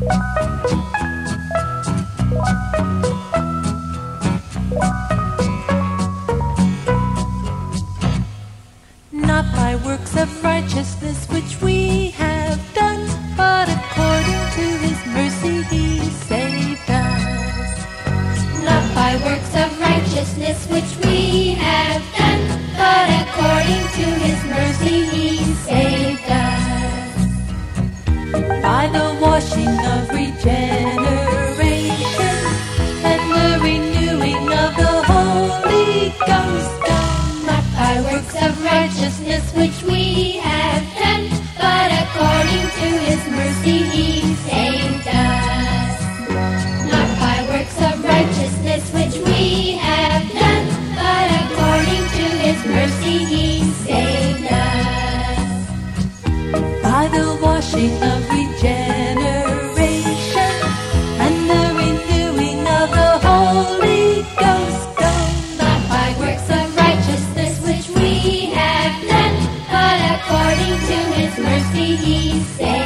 Not by works of righteousness which we have done, but according to his mercy he saved us. Not by works of righteousness which washing of regeneration and the renewing of the Holy Ghost. Not by works of righteousness which we have done, but according to his mercy he saved us. Not by works of righteousness which we have done, but according to his mercy he saved us. by the washing of we